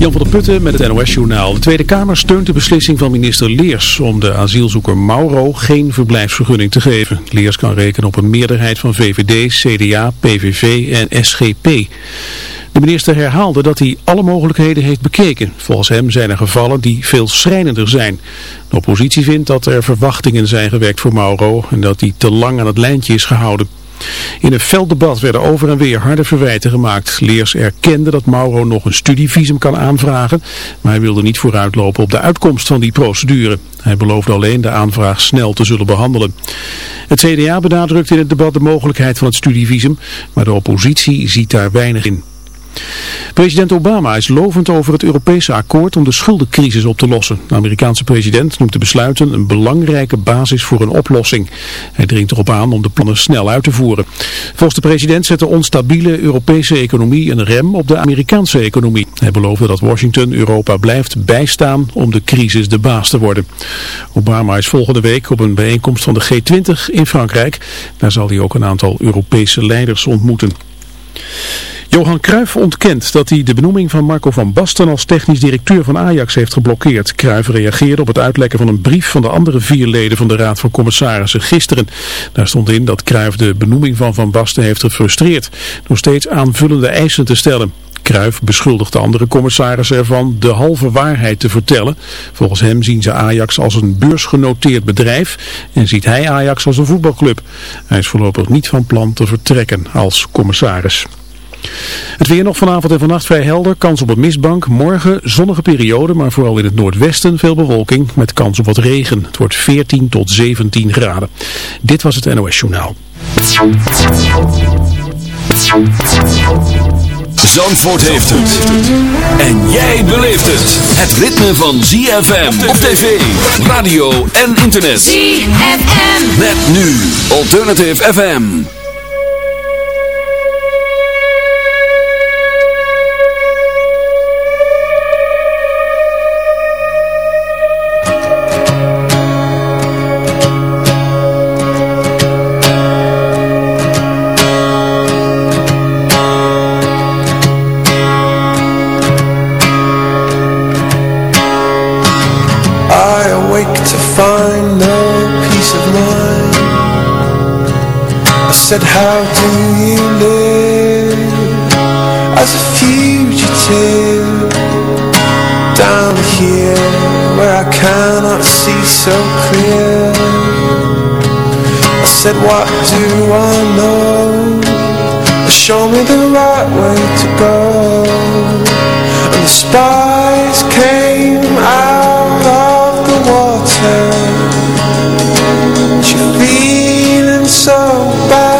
Jan van der Putten met het NOS-journaal. De Tweede Kamer steunt de beslissing van minister Leers om de asielzoeker Mauro geen verblijfsvergunning te geven. Leers kan rekenen op een meerderheid van VVD, CDA, PVV en SGP. De minister herhaalde dat hij alle mogelijkheden heeft bekeken. Volgens hem zijn er gevallen die veel schrijnender zijn. De oppositie vindt dat er verwachtingen zijn gewekt voor Mauro en dat hij te lang aan het lijntje is gehouden. In een fel debat werden over en weer harde verwijten gemaakt. Leers erkende dat Mauro nog een studievisum kan aanvragen, maar hij wilde niet vooruitlopen op de uitkomst van die procedure. Hij beloofde alleen de aanvraag snel te zullen behandelen. Het CDA benadrukt in het debat de mogelijkheid van het studievisum, maar de oppositie ziet daar weinig in. President Obama is lovend over het Europese akkoord om de schuldencrisis op te lossen. De Amerikaanse president noemt de besluiten een belangrijke basis voor een oplossing. Hij dringt erop aan om de plannen snel uit te voeren. Volgens de president zet de onstabiele Europese economie een rem op de Amerikaanse economie. Hij beloofde dat Washington Europa blijft bijstaan om de crisis de baas te worden. Obama is volgende week op een bijeenkomst van de G20 in Frankrijk. Daar zal hij ook een aantal Europese leiders ontmoeten. Johan Cruijff ontkent dat hij de benoeming van Marco van Basten als technisch directeur van Ajax heeft geblokkeerd. Cruijff reageerde op het uitlekken van een brief van de andere vier leden van de Raad van Commissarissen gisteren. Daar stond in dat Cruijff de benoeming van Van Basten heeft gefrustreerd door steeds aanvullende eisen te stellen. Cruijff beschuldigt de andere commissarissen ervan de halve waarheid te vertellen. Volgens hem zien ze Ajax als een beursgenoteerd bedrijf en ziet hij Ajax als een voetbalclub. Hij is voorlopig niet van plan te vertrekken als commissaris. Het weer nog vanavond en vannacht vrij helder, kans op een mistbank. Morgen zonnige periode, maar vooral in het noordwesten veel bewolking met kans op wat regen. Het wordt 14 tot 17 graden. Dit was het NOS Journaal. Zandvoort heeft het. En jij beleeft het. Het ritme van ZFM op tv, radio en internet. ZFM. Met nu Alternative FM. Said how do you live? As a fugitive Down here where I cannot see so clear. I said what do I know? Show me the right way to go. And the spies came out of the water. You're feeling so bad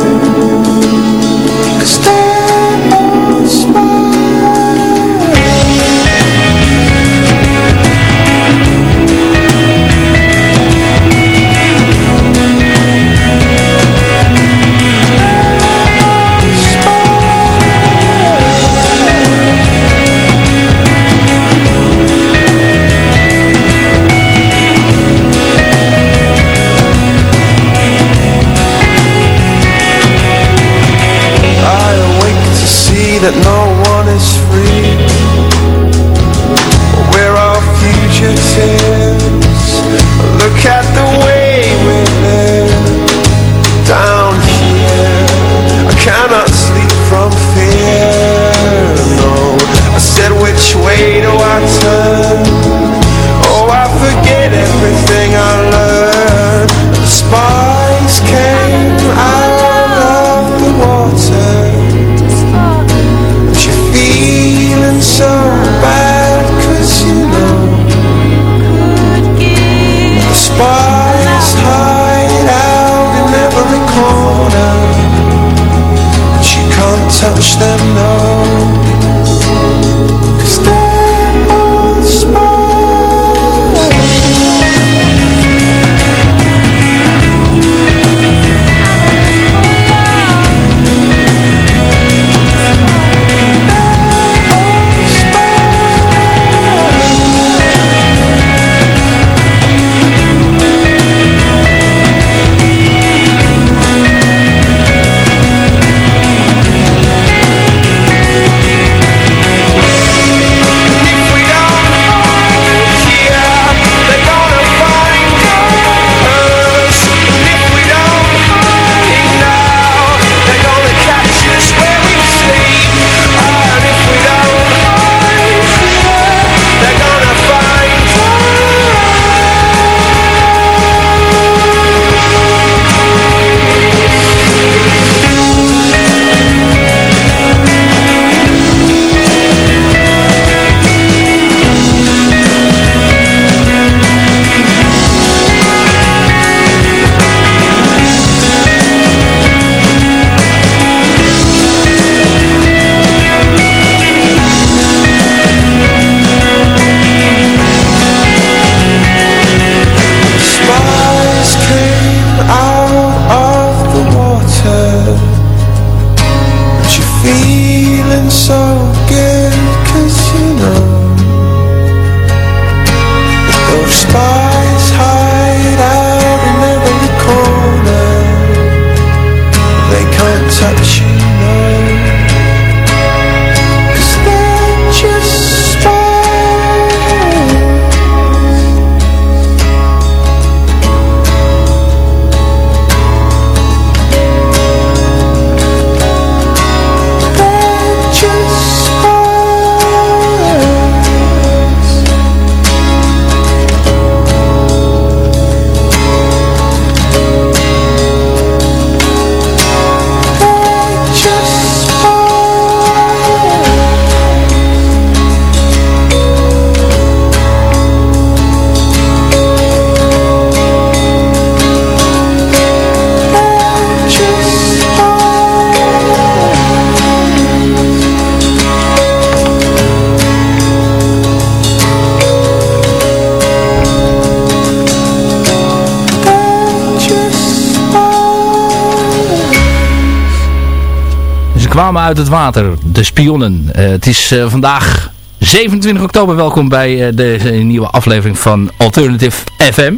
uit het water. De spionnen. het is vandaag 27 oktober. Welkom bij deze nieuwe aflevering van Alternative FM.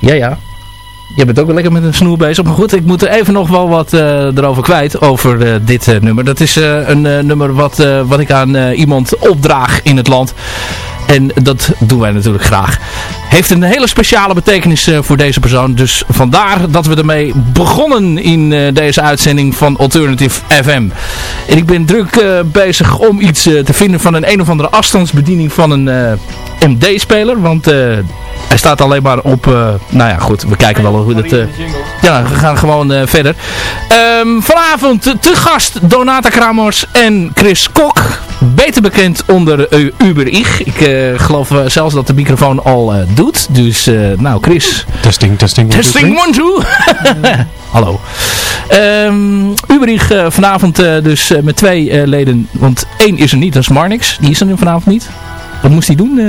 Ja, ja. Je bent ook wel lekker met een snoer bezig. Maar goed, ik moet er even nog wel wat erover kwijt. Over dit nummer. Dat is een nummer wat, wat ik aan iemand opdraag in het land. En dat doen wij natuurlijk graag. Heeft een hele speciale betekenis uh, voor deze persoon. Dus vandaar dat we ermee begonnen in uh, deze uitzending van Alternative FM. En ik ben druk uh, bezig om iets te vinden van een een of andere afstandsbediening van een MD-speler. Want hij staat alleen maar op... nou ja, goed. We kijken wel hoe dat... ja, we gaan gewoon verder. Um, vanavond te gast Donata Kramers en Chris Kok. Beter bekend onder Uber Ich. Ik geloof zelfs dat de microfoon al doet. Dus, nou Chris. Testing, testing. Testing, one, two. Hallo. Um, uh, vanavond uh, dus uh, met twee leden. Want één is er niet, dat is Marnix. Die is er nu vanavond niet. Wat moest hij doen?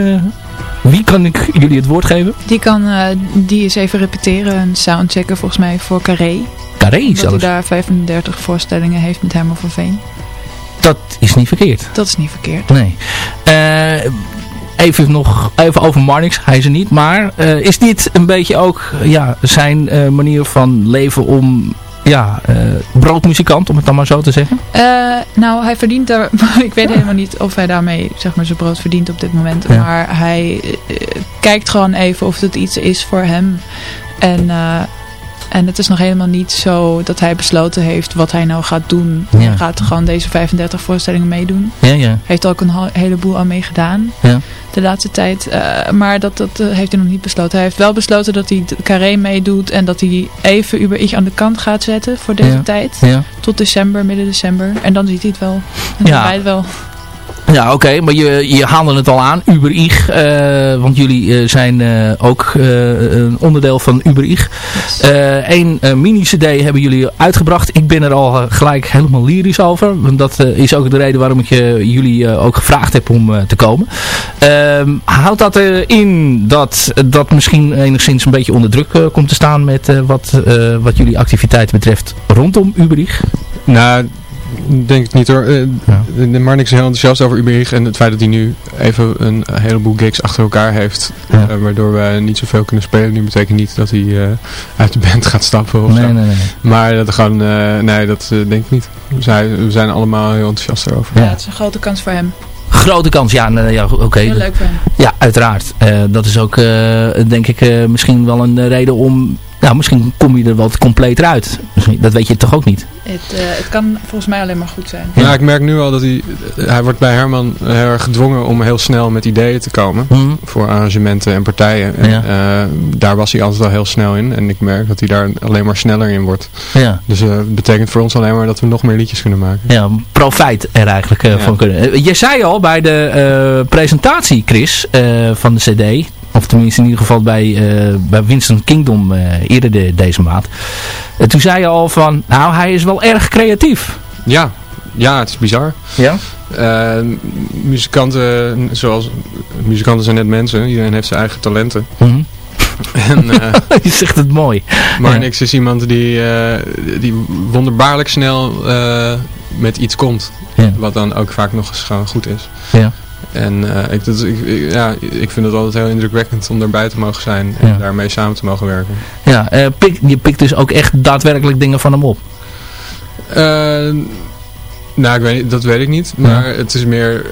wie kan ik jullie het woord geven? Die kan die eens even repeteren. Een soundchecker volgens mij voor Carré. Carré zelfs? Dat hij daar 35 voorstellingen heeft met Herman van Veen. Dat is niet verkeerd. Dat is niet verkeerd. Nee even nog even over Marnix. Hij is er niet. Maar uh, is dit een beetje ook ja, zijn manier van leven om ja, uh, broodmuzikant, om het dan maar zo te zeggen? nou, hij verdient daar... ik weet helemaal niet of hij daarmee zeg maar, zijn brood verdient op dit moment. Ja. Maar hij kijkt gewoon even of het iets is voor hem. En en het is nog helemaal niet zo dat hij besloten heeft wat hij nou gaat doen. Ja. Hij gaat gewoon deze 35 voorstellingen meedoen. Ja, ja. Heeft ook een heleboel al mee gedaan. Ja. De laatste tijd. Uh, maar dat, dat uh, heeft hij nog niet besloten. Hij heeft wel besloten dat hij carré meedoet. En dat hij even Uber Ich aan de kant gaat zetten voor deze ja. tijd. Tot december, midden december. En dan ziet hij het wel. En dan ja. het wel. Ja, oké, maar je, je haalde het al aan, Uber Ich. Uh, want jullie uh, zijn uh, ook een onderdeel van Uber Ich. Eén mini-cd hebben jullie uitgebracht. Ik ben er al gelijk helemaal lyrisch over. Want dat is ook de reden waarom ik jullie ook gevraagd heb om te komen. Ehm, houdt dat in dat dat misschien enigszins een beetje onder druk komt te staan met wat, wat jullie activiteiten betreft rondom Uber Ich? Nou denk ik niet hoor. Uh, ja. Marnix is heel enthousiast over Uberich en het feit dat hij nu even een heleboel gigs achter elkaar heeft. Ja. Uh, waardoor we niet zoveel kunnen spelen. Nu betekent niet dat hij uh, uit de band gaat stappen of nee, zo. Nee, nee. Maar dat gewoon, nee dat denk ik niet. We zijn, we zijn allemaal heel enthousiast erover. Ja, het is een grote kans voor hem. Grote kans, ja, ja oké. Okay. Heel leuk voor hem. Ja, uiteraard. dat is ook denk ik misschien wel een reden om nou, misschien kom je er wat compleet uit. Dat weet je toch ook niet? Het, uh, het kan volgens mij alleen maar goed zijn. Ja, ik merk nu al dat hij... Hij wordt bij Herman heel erg gedwongen om heel snel met ideeën te komen. Mm. Voor arrangementen en partijen. En, ja. uh, daar was hij altijd al heel snel in. En ik merk dat hij daar alleen maar sneller in wordt. Ja. Dus uh, het betekent voor ons alleen maar dat we nog meer liedjes kunnen maken. Ja, profijt er eigenlijk ja. van kunnen. Je zei al bij de presentatie, Chris, van de cd... Of tenminste in ieder geval bij, uh, bij Winston Kingdom uh, eerder de, deze maand. Uh, toen zei je al van, nou hij is wel erg creatief. Ja, ja het is bizar. Ja? muzikanten, zoals, muzikanten zijn net mensen. Iedereen heeft zijn eigen talenten. Mm -hmm. en, je zegt het mooi. Maar ja. niks is iemand die, die wonderbaarlijk snel met iets komt. Ja. Wat dan ook vaak nog eens gewoon goed is. Ja. En uh, ik, dat, ik, ja, ik vind het altijd heel indrukwekkend om erbij te mogen zijn en ja. daarmee samen te mogen werken. Ja, uh, pik, je pikt dus ook echt daadwerkelijk dingen van hem op? Uh, nou, ik weet, dat weet ik niet. Maar ja. het is meer,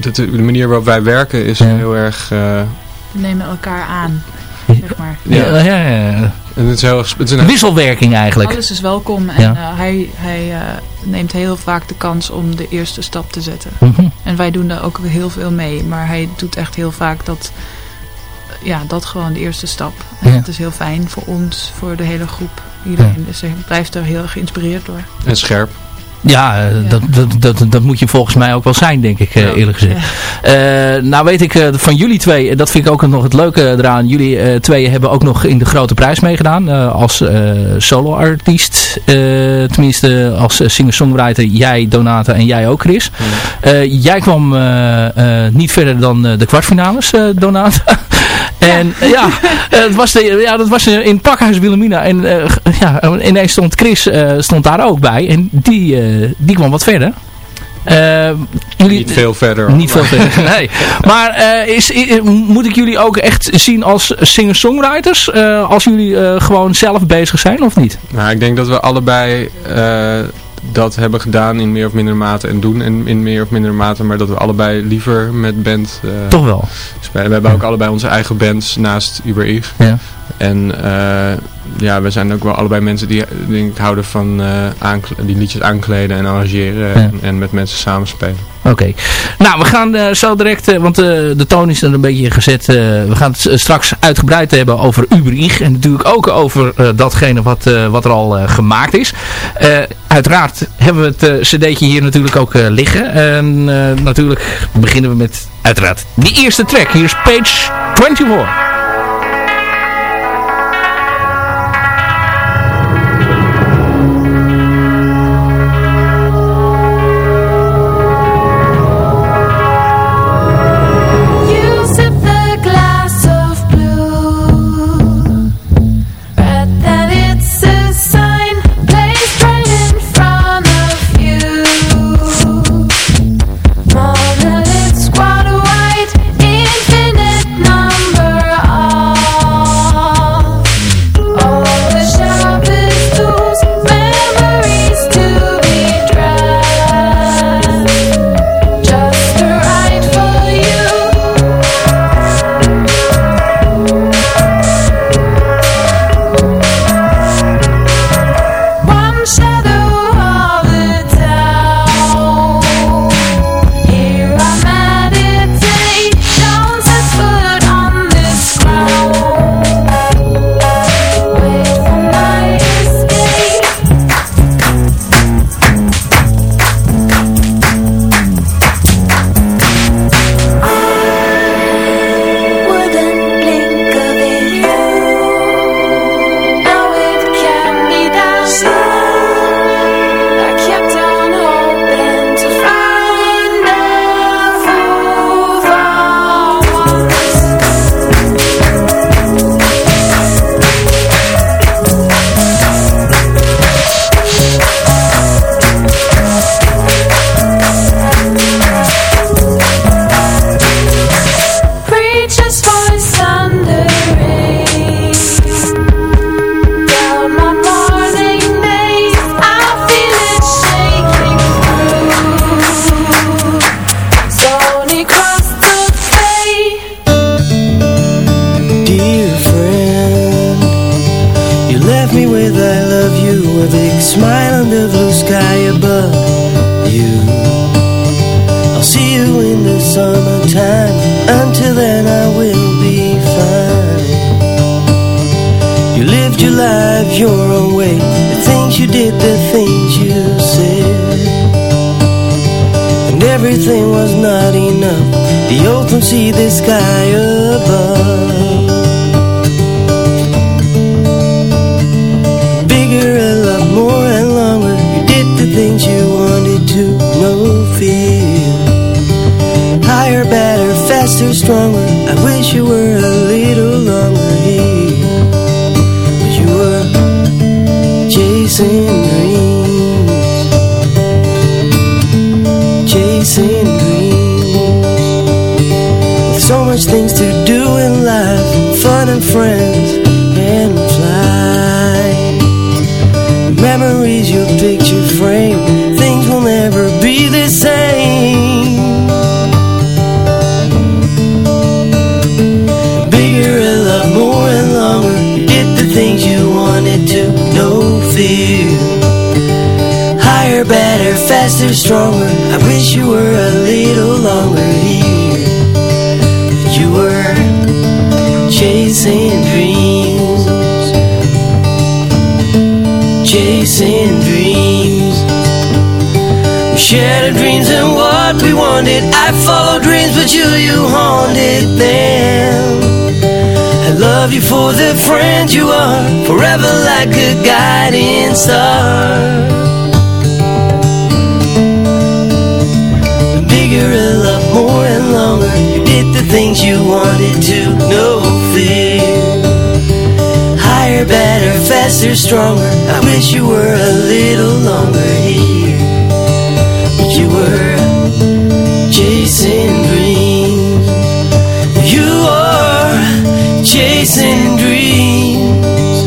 de, de, manier waarop wij werken is ja. heel erg... We nemen elkaar aan, zeg maar. Ja, ja, ja. En het is heel, het is een Wisselwerking eigenlijk. Alles is welkom en uh, hij, hij uh, neemt heel vaak de kans om de eerste stap te zetten. Mm -hmm. En wij doen daar ook heel veel mee. Maar hij doet echt heel vaak dat, ja, dat gewoon de eerste stap. En ja. dat is heel fijn voor ons, voor de hele groep. Iedereen ja. dus hij blijft er heel geïnspireerd door. En scherp. Ja, ja. Dat, dat, dat, dat moet je volgens mij ook wel zijn, denk ik, ja. eerlijk gezegd. Ja. Uh, nou weet ik uh, van jullie twee, dat vind ik ook nog het leuke eraan. Jullie uh, twee hebben ook nog in de grote prijs meegedaan als solo-artiest. tenminste, als singer-songwriter. Jij, Donata en jij ook, Chris. jij kwam niet verder dan de kwartfinales, Donata. En ja, het was de, ja, dat was in Pakhuis Wilhelmina. En ja, ineens stond Chris stond daar ook bij. En die, die kwam wat verder. Uh, jullie, niet veel verder. Niet veel verder, nee. Maar uh, is, moet ik jullie ook echt zien als singer-songwriters? Uh, als jullie gewoon zelf bezig zijn of niet? Nou, ik denk dat we allebei dat hebben gedaan in meer of mindere mate en doen in, in meer of mindere mate. Maar dat we allebei liever met band Toch wel. spelen. We hebben ook allebei onze eigen bands naast Uber Eats. Ja. En ja, we zijn ook wel allebei mensen die denk houden van uh, die liedjes aankleden en arrangeren en, en, met mensen samenspelen. Oké. Nou, we gaan uh, zo direct, uh, want de toon is er een beetje gezet. we gaan het straks uitgebreid hebben over Uber En natuurlijk ook over datgene wat, wat er al gemaakt is. uiteraard hebben we het cd'tje hier natuurlijk ook liggen. En natuurlijk beginnen we met uiteraard die eerste track. Hier is Page 24. Chasing dreams. We shared our dreams and what we wanted. I followed dreams but you, you haunted them. I love you for the friend you are Forever like a guiding star. The bigger, a lot more and longer. You did the things you wanted to, no faster, stronger. I wish you were a little longer here. But you were chasing dreams. You are chasing dreams.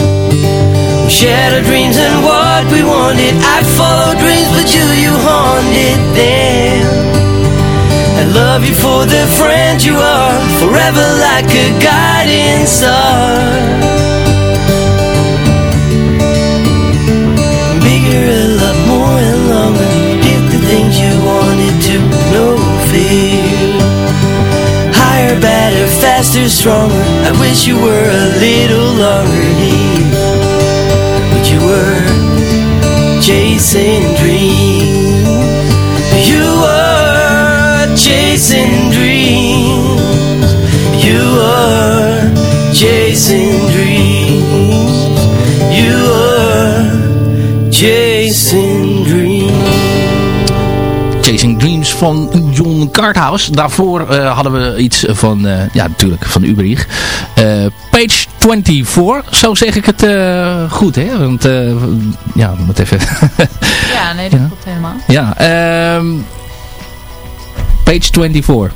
We shared our dreams and what we wanted. I followed dreams, but you, you haunted them. I love you for the friend you are, forever like a guiding star. Faster, stronger. I wish you were a little longer here. But you were chasing dreams. You were chasing dreams. You are chasing dreams. You are chasing dreams. Chasing Dreams van John Carthouse. Daarvoor eh, hadden we iets van, eh, ja natuurlijk, van Uberich. Eh, page 24, zo zeg ik het goed hè. Want eh, ja, we moeten even... Ja, nee, dat Ja. klopt helemaal. ja, ehm, page 24.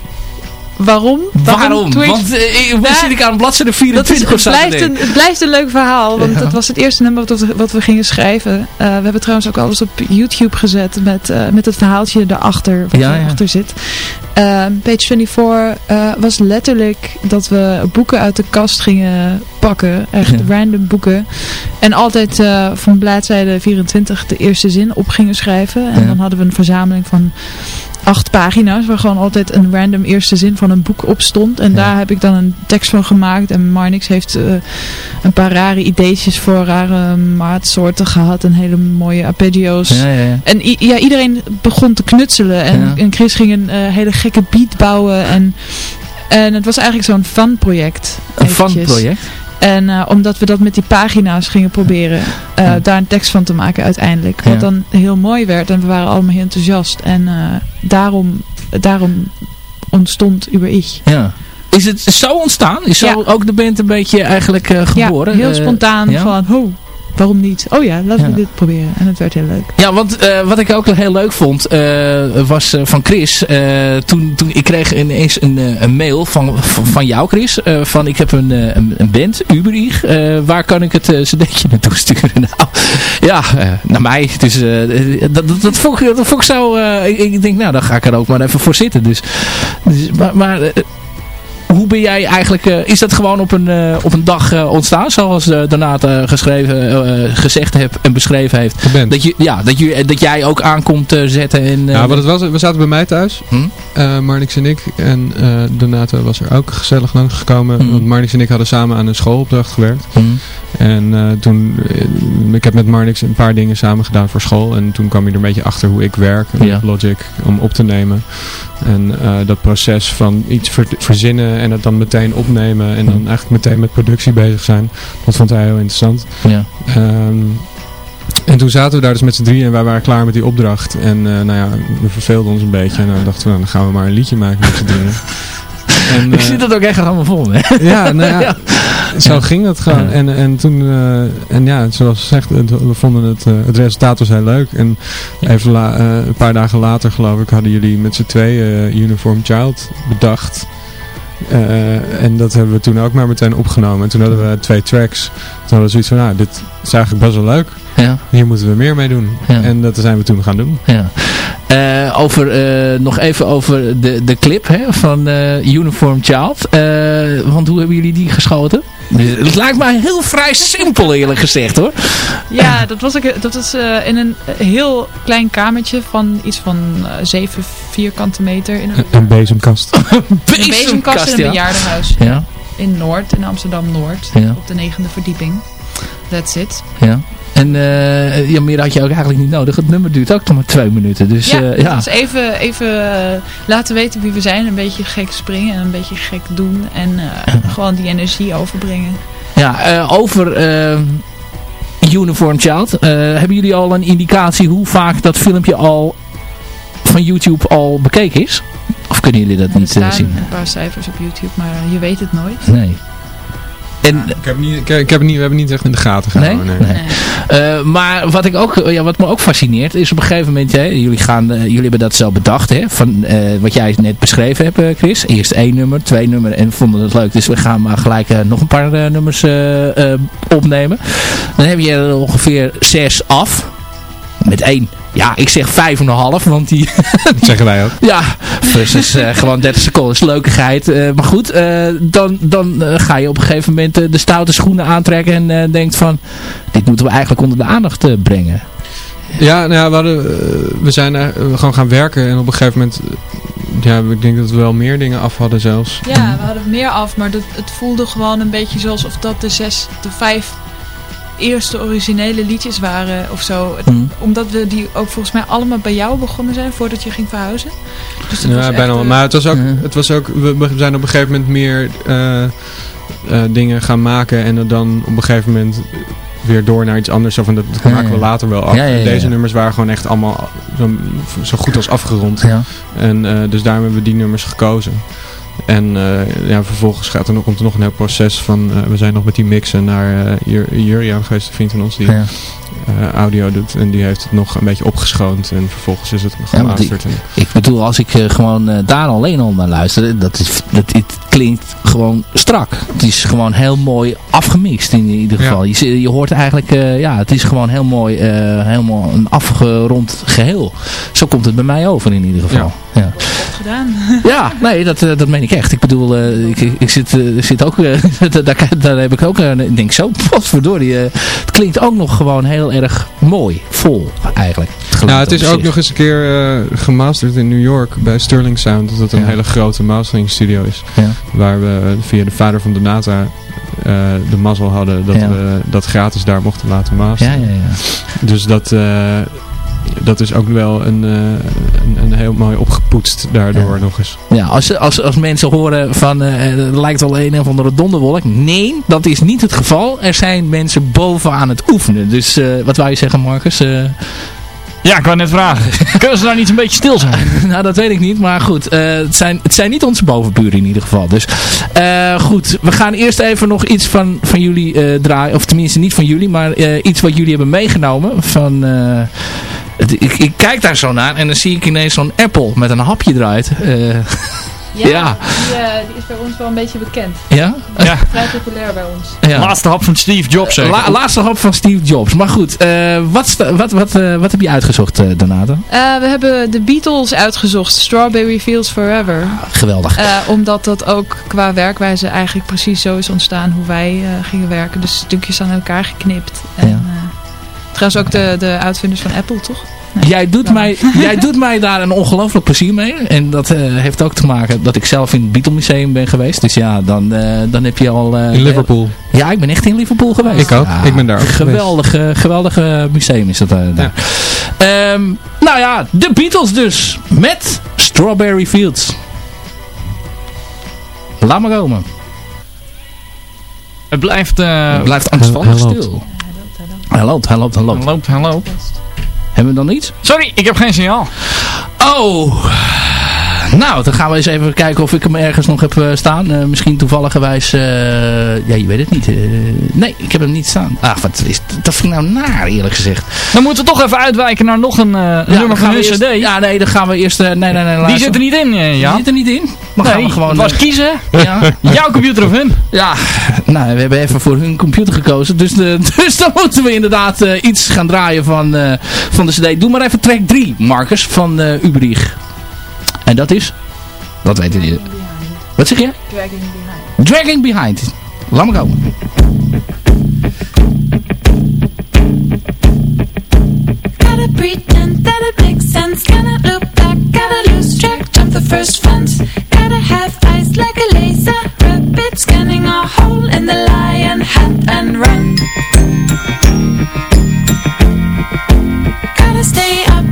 Waarom? Waarom? Want ik- Ja, zit ik aan bladzijde dat is, 24 het, blijft een, het blijft een leuk verhaal, want Ja. dat was het eerste nummer wat we, wat we gingen schrijven. Eh, we hebben trouwens ook alles op YouTube gezet met, eh, met het verhaaltje daarachter, wat Ja, ja. erachter zit. Eh, page 24 eh, was letterlijk dat we boeken uit de kast gingen pakken, echt random boeken. En altijd van bladzijde 24 de eerste zin op gingen schrijven. En dan hadden we een verzameling van acht pagina's waar gewoon altijd een random eerste zin van een boek op stond. En Ja. daar heb ik dan een tekst van gemaakt. En Marnix heeft eh, een paar rare ideetjes voor rare maatsoorten gehad. En hele mooie arpeggios. Ja, ja, ja. En ja, iedereen begon te knutselen. En, Chris ging een eh, hele gekke beat bouwen. En, en het was eigenlijk zo'n fun project. Een fun eventjes. project. En eh, omdat we dat met die pagina's gingen proberen, eh, Ja. daar een tekst van te maken uiteindelijk. Wat Ja. dan heel mooi werd en we waren allemaal heel enthousiast. En eh, daarom, daarom ontstond Uber Ich. Ja. Is het zo ontstaan? Is zo Ja. ook de band een beetje eigenlijk geboren? Ja, heel spontaan van, oh, waarom niet? Oh ja, laten Ja. we dit proberen. En het werd heel leuk. Ja, want eh, wat ik ook heel leuk vond, eh, was eh, van Chris. toen, toen ik kreeg ineens een, een mail van, van, van jou, Chris. van ik heb een, een, een band, Uberig. waar kan ik het cd'tje naartoe sturen? Nou, ja, naar mij. Dus dat, dat, dat, vond ik, dat vond ik zo... ik, ik denk, nou, dan ga ik er ook maar even voor zitten. Dus, dus, maar... maar hoe ben jij eigenlijk, eh, is dat gewoon op een, eh, op een dag eh, ontstaan, zoals Donaat uh, geschreven, gezegd heeft en beschreven heeft? De. Dat, je, ja, dat, je, dat jij ook aankomt te zetten. En, ja, wat het was, we zaten bij mij thuis, hm? Marnix en ik, en Donato was er ook gezellig langsgekomen, Hm. want Marnix en ik hadden samen aan een schoolopdracht gewerkt. Hm. En toen, ik heb met Marnix een paar dingen samen gedaan voor school. En toen kwam je er een beetje achter hoe ik werk Ja. Logic om op te nemen. En uh, dat proces van iets ver verzinnen en het dan meteen opnemen. En dan eigenlijk meteen met productie bezig zijn. Dat vond hij heel interessant. Ja. Um, en toen zaten we daar dus met z'n drieën en wij waren klaar met die opdracht. En uh, nou ja, we verveelden ons een beetje. En dan dachten we, nou, dan gaan we maar een liedje maken met z'n drieën. En, ik zie dat ook echt allemaal vol, hè? Ja, nou ja, ja. zo ging het gewoon. En, en toen, uh, en ja, zoals gezegd, we vonden het, uh, het resultaat was heel leuk. En even la, uh, een paar dagen later, geloof ik, hadden jullie met z'n tweeën Uniform Child bedacht. Uh, en dat hebben we toen ook maar meteen opgenomen. En toen hadden we twee tracks. Toen hadden we zoiets van, nou, dit is eigenlijk best wel leuk. Ja. Hier moeten we meer mee doen. Ja. En dat zijn we toen gaan doen. Ja. Uh, over, uh, nog even over de, de clip hè, van uh, Uniform Child. want hoe hebben jullie die geschoten? Het lijkt mij heel vrij simpel eerlijk gezegd hoor. Ja, dat was, ook, dat was in een heel klein kamertje van iets van zeven vierkante meter. In een, een bezemkast. een bezemkast, bezemkast in een bejaardenhuis. Ja. In Noord, in Amsterdam-Noord. Ja. Op de negende verdieping. That's it. Ja. En uh, ja, meer had je ook eigenlijk niet nodig. Het nummer duurt ook nog maar twee minuten. Dus, ja, uh, ja. dus even, even uh, laten weten wie we zijn. Een beetje gek springen en een beetje gek doen. En gewoon die energie overbrengen. Ja, over Uniform Child. hebben jullie al een indicatie hoe vaak dat filmpje al van YouTube al bekeken is? Of kunnen jullie dat er niet staan zien? een paar cijfers op YouTube, maar je weet het nooit. Nee. En, Ik heb, niet, ik, ik heb het niet, we hebben niet echt in de gaten gehouden. Nee? nee. Nee. Eh, maar wat, ik ook, ja, wat me ook fascineert is op een gegeven moment, hè, jullie, gaan, eh, jullie hebben dat zelf bedacht, hè, van eh, wat jij net beschreven hebt eh, Chris. Eerst één nummer, twee nummer en vonden het leuk. Dus we gaan maar gelijk nog een paar eh, nummers opnemen. Dan heb je er ongeveer zes af. Met één. Ja, ik zeg vijf en een half, want die... Dat zeggen wij ook. Ja, versus eh, gewoon 30 secondes leukigheid. Eh, maar goed, eh, dan, dan ga je op een gegeven moment de stoute schoenen aantrekken en eh, denkt van, dit moeten we eigenlijk onder de aandacht brengen. Ja, nou ja, we, hadden, we zijn er, we gewoon gaan werken en op een gegeven moment, ja, ik denk dat we wel meer dingen af hadden zelfs. Ja, we hadden meer af, maar dat, het voelde gewoon een beetje zoals of dat de zes, de vijf eerste originele liedjes waren of zo. Het- Mm. Omdat we die ook volgens mij allemaal bij jou begonnen zijn voordat je ging verhuizen. Dus dat Ja, bijna wel. Maar het was ook, Ja. het was ook we we zijn op een gegeven moment meer eh, eh, dingen gaan maken en dan op een gegeven moment weer door naar iets anders. Zo van, dat, dat Ja, maken we later wel af. Ja, ja, ja, Deze ja. nummers waren gewoon echt allemaal zo, zo goed als afgerond. Ja. En eh, dus daarom hebben we die nummers gekozen. En eh, ja, vervolgens gaat er nog, komt er nog een heel proces van... eh, we zijn nog met die mixen naar eh Jur- Juriaan geweest, een vriend van ons die Ja. eh, audio doet. En die heeft het nog een beetje opgeschoond. En vervolgens is het aanstuurt. En- Ik bedoel, als ik eh, gewoon daar alleen al naar luister, dat, is, dat het klinkt gewoon strak. Het is gewoon heel mooi afgemixt in ieder Ja. geval. Je, je hoort eigenlijk, eh, ja, het is gewoon heel mooi, eh, helemaal een afgerond geheel. Zo komt het bij mij over in ieder geval. Ja, goed gedaan. ja. nee, dat, eh, dat meen ik echt. Ik bedoel, eh, ik, ik, zit, ik zit ook, eh, daar, daar heb ik ook, ik denk zo, potverdorie, eh, het klinkt ook nog gewoon heel erg mooi, vol eigenlijk. geluid Nou, het is ook nog eens een keer gemasterd in New York bij Sterling Sound. Dat het een Ja. hele grote mastering studio is. Ja. Waar we via de vader van Donata de mazzel hadden dat Ja. we dat gratis daar mochten laten Ja, masteren. ja, ja. Dus dat, dat is ook wel een, eh, een, een heel mooi opgepoetst daardoor Ja. nog eens. Ja, als, als, als mensen horen van eh, er lijkt wel een of andere donderwolk. Nee, dat is niet het geval. Er zijn mensen boven aan het oefenen. Dus eh, wat wou je zeggen Marcus? Eh, Ja, ik wou net vragen. Kunnen ze daar niet een beetje stil zijn? nou, dat weet ik niet. Maar goed, eh, het, zijn, het zijn niet onze bovenburen in ieder geval. Dus eh, goed, we gaan eerst even nog iets van, van jullie eh, draaien. Of tenminste niet van jullie, maar eh, iets wat jullie hebben meegenomen. Van, eh, het- ik, ik kijk daar zo naar en dan zie ik ineens zo'n Apple met een hapje eruit. Eh, Ja. Die, eh, die is bij ons wel een beetje bekend. ja? Ja, Vrij populair bij ons. ja. laatste hap van Steve Jobs. La- laatste hap van Steve Jobs. Maar goed, eh, wat, wat, wat, eh, wat heb je uitgezocht, eh Donata? Eh, we hebben de Beatles uitgezocht. Strawberry Fields Forever. Geweldig. Eh, omdat dat ook qua werkwijze eigenlijk precies zo is ontstaan hoe wij eh, gingen werken. Dus stukjes aan elkaar geknipt. En, Ja. Trouwens ook de, de uitvinders van Apple, toch? Nee. Jij doet, dan- mij, jij doet mij daar een ongelooflijk plezier mee. En dat eh, heeft ook te maken dat ik zelf in het Beatle Museum ben geweest. Dus ja, dan, eh, dan heb je al... eh, In Liverpool. Ja, ik ben echt in Liverpool geweest. Ik ook. Ja, Ik ben daar ook geweldige, Geweldige museum is dat daar. Ehm, nou ja, de Beatles dus. Met Strawberry Fields. Laat maar komen. Het blijft... eh, Het blijft angstvallig stil. Hij loopt, hij loopt, hij loopt. hij loopt, hij loopt. Hebben we dan iets? Sorry, ik heb geen signaal. Oh, nou, dan gaan we eens even kijken of ik hem ergens nog heb eh, staan. Eh, misschien toevalligerwijs, eh, ja, je weet het niet. Nee, ik heb hem niet staan. Ach, wat is, dat vind ik nou naar, eerlijk gezegd. Dan moeten we toch even uitwijken naar nog een, Ja, nummer van gaan eerst- cd. Ja, nee, dan gaan we eerst... nee, nee, nee, Die zit er niet in, eh, Die ja. zit er niet in? Gaan Nee, we gewoon... het was kiezen. ja, Jouw computer of hun. ja, nou, we hebben even voor hun computer gekozen. Dus, de, dus dan moeten we inderdaad iets gaan draaien van, van de cd. Doe maar even track 3, Marcus, van Ubrich. En dat is... Dat weten jullie. Wat zeg je? Dragging Behind. Dragging Behind. Laat me komen. Gotta pretend that it makes sense. Cannot look back, gotta lose track. Jump the first fence. Gotta have eyes like a laser. Rapid scanning a hole in the lion. Hand and run. Gotta stay up,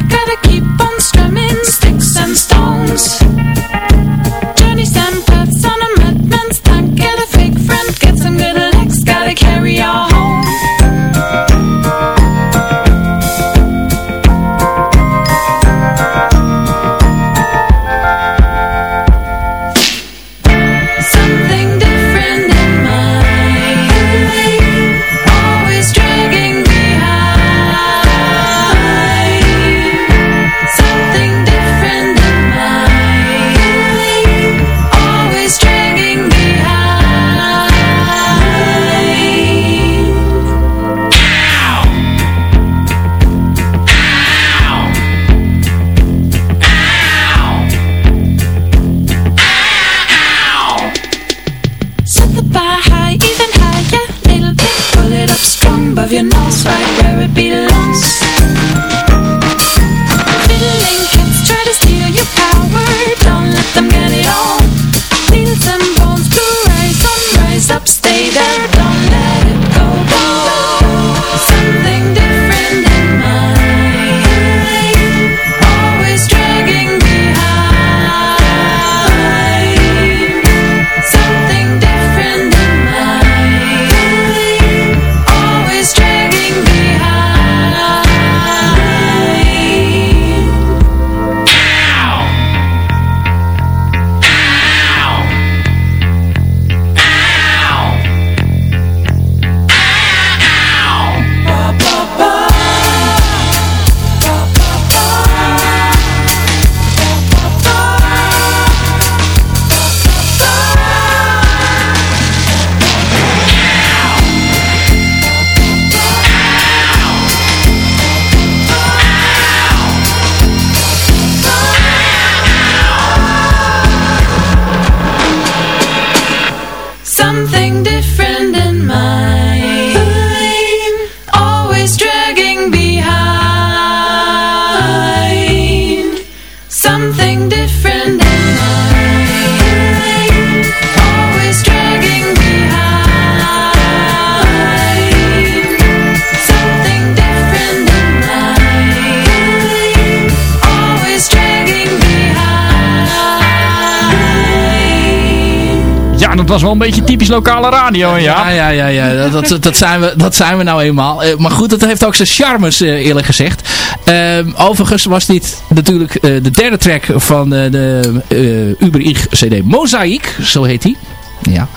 wel een beetje typisch lokale radio, ja. Ja, ja, ja, ja. Dat, dat, zijn we, dat zijn we nou eenmaal. Eh, maar goed, dat heeft ook zijn charmes, eh, eerlijk gezegd. Ehm, overigens was dit natuurlijk eh, de derde track van de Uber IG CD Mosaic, zo heet die. Ja.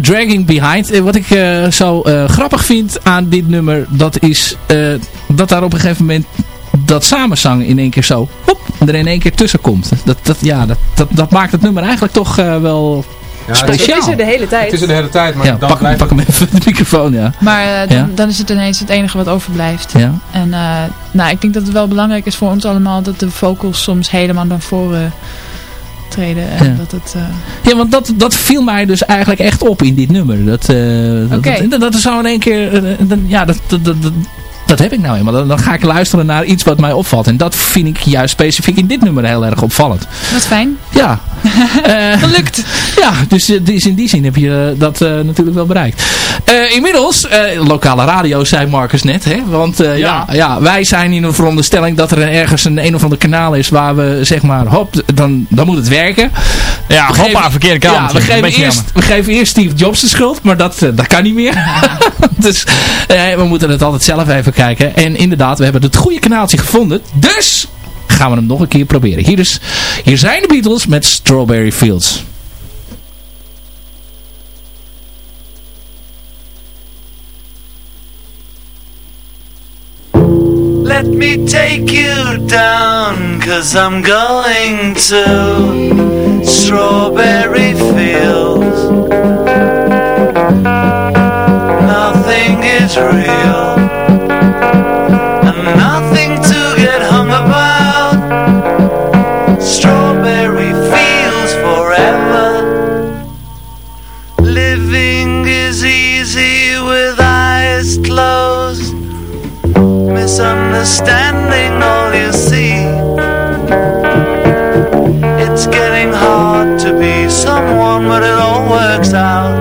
Dragging Behind. Eh, wat ik zo grappig vind aan dit nummer, dat is dat daar op een gegeven moment dat samenzang in één keer zo hop, er in één keer tussen komt. Dat, dat, ja, dat, dat, dat maakt het nummer eigenlijk toch eh, speciaal. Het is er de hele tijd. Het is er de hele tijd, maar Ja, dan pak, blijft pak hem even de microfoon, ja. Maar eh, dan, Ja. dan is het ineens het enige wat overblijft. Ja. En eh, nou, ik denk dat het wel belangrijk is voor ons allemaal dat de vocals soms helemaal naar voren treden. En Ja. dat het, eh, Ja, want dat, dat viel mij dus eigenlijk echt op in dit nummer. Dat, eh, dat, dat, dat is zo in één keer... dan- ja, dat, dat, dat, dat, heb ik nou eenmaal. Dan, dan ga ik luisteren naar iets wat mij opvalt. En dat vind ik juist specifiek in dit nummer heel erg opvallend. wat fijn. Ja. Eh, Gelukt. ja, dus, eh, dus in die zin heb je eh, dat eh, natuurlijk wel bereikt. Eh, inmiddels, eh, lokale radio zei Marcus net. Hè? Want eh, ja. Ja, wij zijn in een veronderstelling dat er ergens een een of ander kanaal is waar we zeg maar, hop, dan, dan moet het werken. Ja, We hoppa, geven- verkeerde kant. Ja, we geven, eerst, jammer. we geven eerst Steve Jobs de schuld, maar dat, eh, dat kan niet meer. dus eh, we moeten het altijd zelf even kijken. En inderdaad, we hebben het goede kanaaltje gevonden. Dus gaan we hem nog een keer proberen. Hier, is, hier zijn de Beatles met Strawberry Fields. Let me take you down, cause I'm going to strawberry fields. Nothing is real, all you see. It's getting hard to be someone, but it all works out.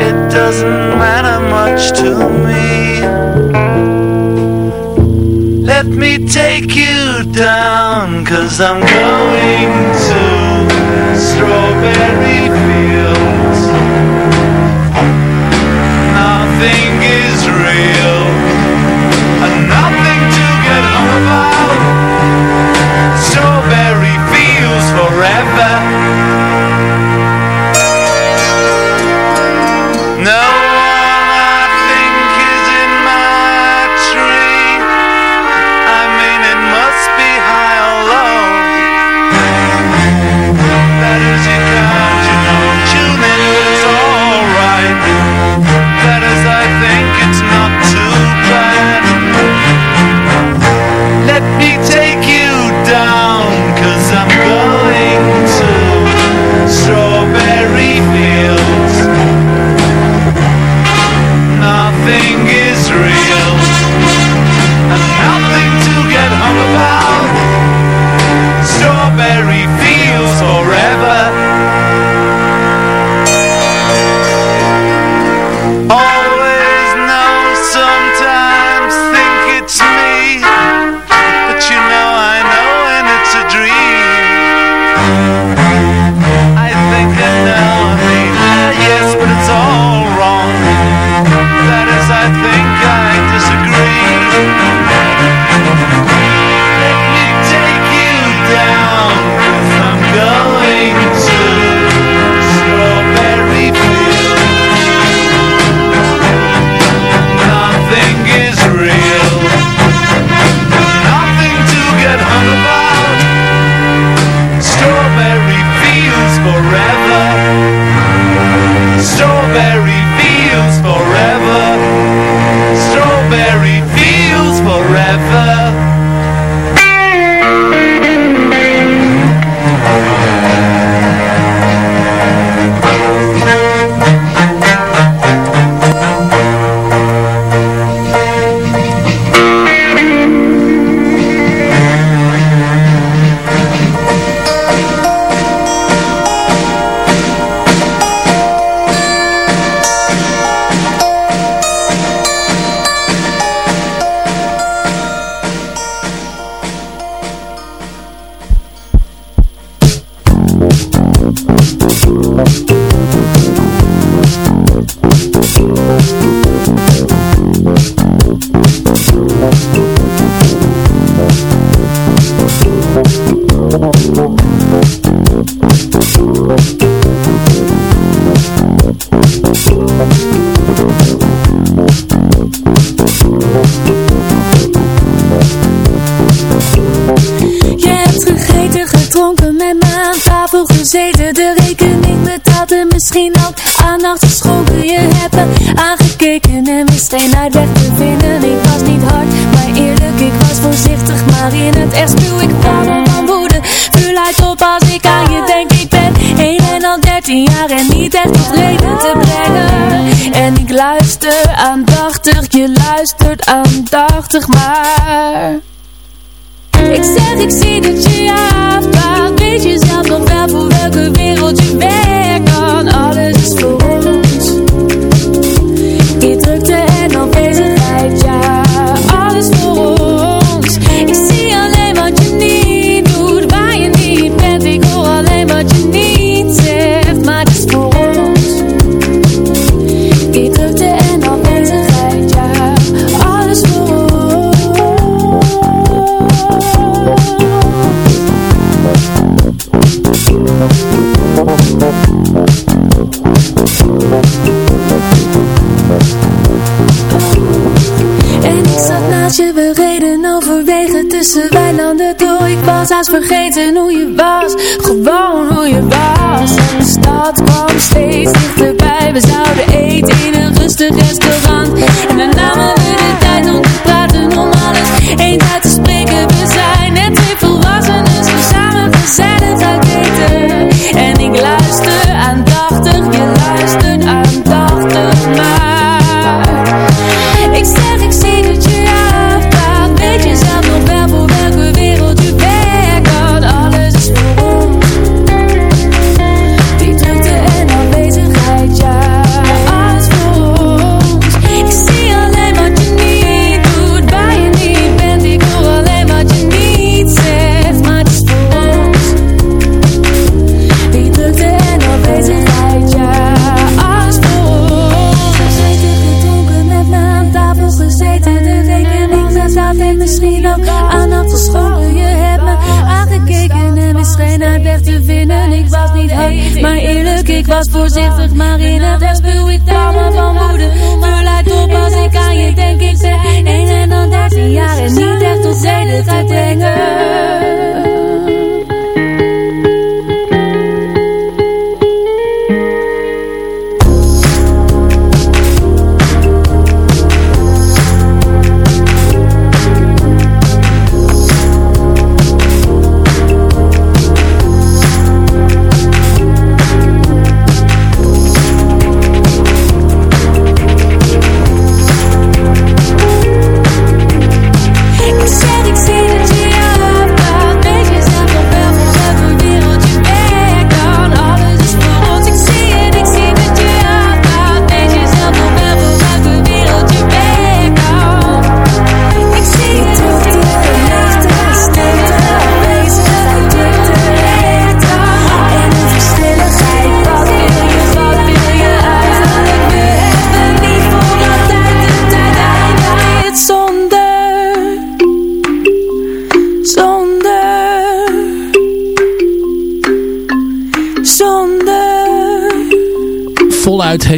It doesn't matter much to me. Let me take you down, cause I'm going to strawberry fields. Nothing forever. forever. was vergeten hoe je was. Gewoon hoe je was. En de stad kwam steeds dichter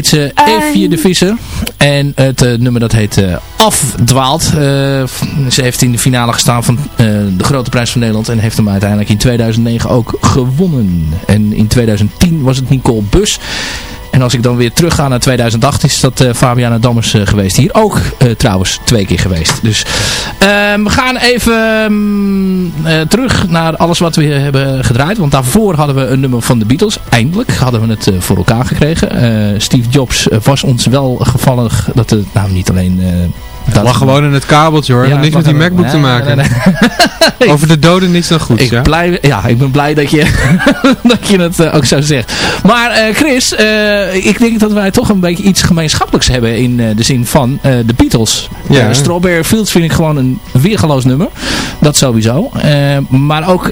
heet ze de ehm. Visser. En het eh, nummer dat heet eh, uh, Afdwaalt. Eh, ze heeft in de finale gestaan van de Grote Prijs van Nederland. En heeft hem uiteindelijk in 2009 ook gewonnen. En in 2010 was het Nicole Bus. En als ik dan weer terugga naar 2008 is dat Fabiana Dammers geweest. Hier ook trouwens twee keer geweest. Dus Ehm, we gaan even ehm, eh, terug naar alles wat we hebben gedraaid. Want daarvoor hadden we een nummer van de Beatles. Eindelijk hadden we het eh, voor elkaar gekregen. Eh, Steve Jobs was ons wel gevallig dat het nou niet alleen dat lag gewoon in het kabeltje hoor. Ja, niks met die MacBook te maken. nee, nee. Over de doden niets dan goed, Ik, ja? blij, ja, ik ben blij dat je, dat je het eh, ook zo zegt. Maar eh, Chris, eh, ik denk dat wij toch een beetje iets gemeenschappelijks hebben in de zin van de Beatles. Ja. Strawberry Fields vind ik gewoon een weergeloos nummer. Dat sowieso. Maar ook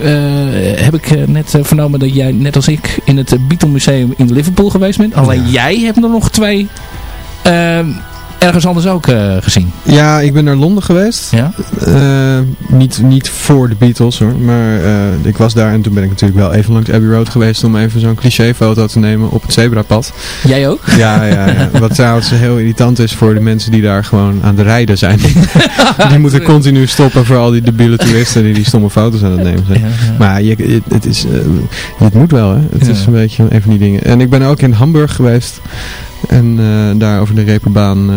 heb ik net vernomen dat jij, net als ik, in het Beatle Museum in Liverpool geweest bent. Alleen jij hebt er nog twee ergens anders ook eh, gezien. Ja, ik ben naar Londen geweest. Ja? Eh, niet, niet voor de Beatles hoor, maar eh, ik was daar en toen ben ik natuurlijk wel even langs Abbey Road geweest om even zo'n clichéfoto te nemen op het zebrapad. Jij ook? Ja, ja, ja. Wat trouwens heel irritant is voor de mensen die daar gewoon aan het rijden zijn. die moeten continu stoppen voor al die debiele toeristen die die stomme foto's aan het nemen zijn. Ja, ja. Maar je, het, het is, het moet wel hè. Het Ja. is een beetje een van die dingen. En ik ben ook in Hamburg geweest. En eh, daar over de Reeperbaan eh,